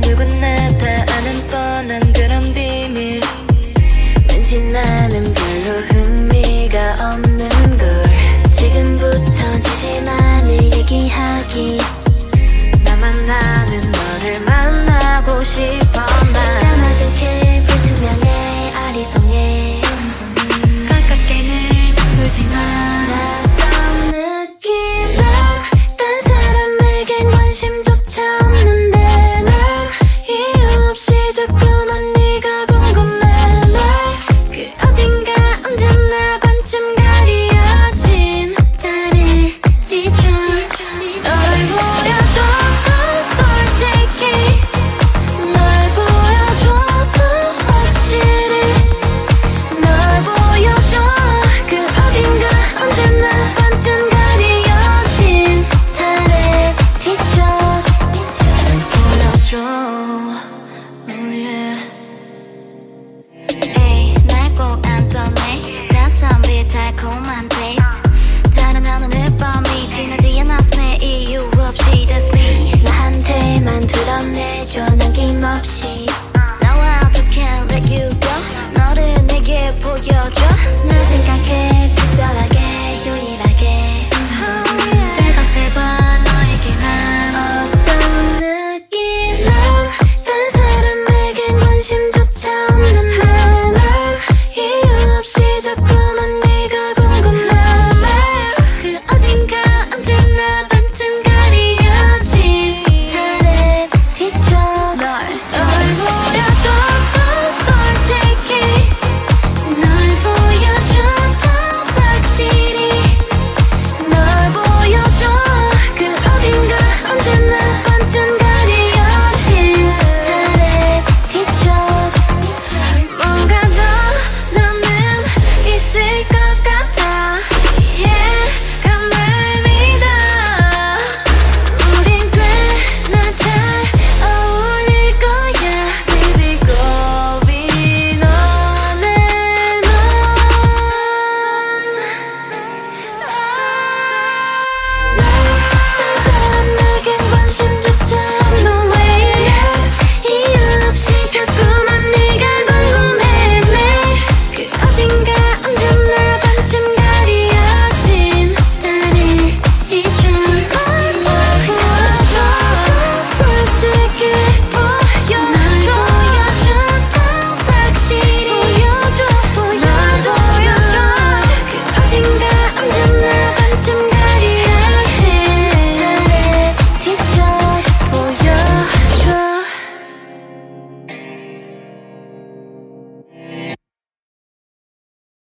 누구나 다 아는 뻔한 그런 비밀. 왠지 나는 별로 흥미가 없는 걸. 지금부터 지지만을 얘기하기. 나만 아는 너를 만나고 싶어 나 까마득해 불투명해 아리송해. 가깝게 늘 만들지만. 뽀뽀 안 떠네. 따스한 빛 달콤한 테이스트 다른 한 오늘 밤이 지나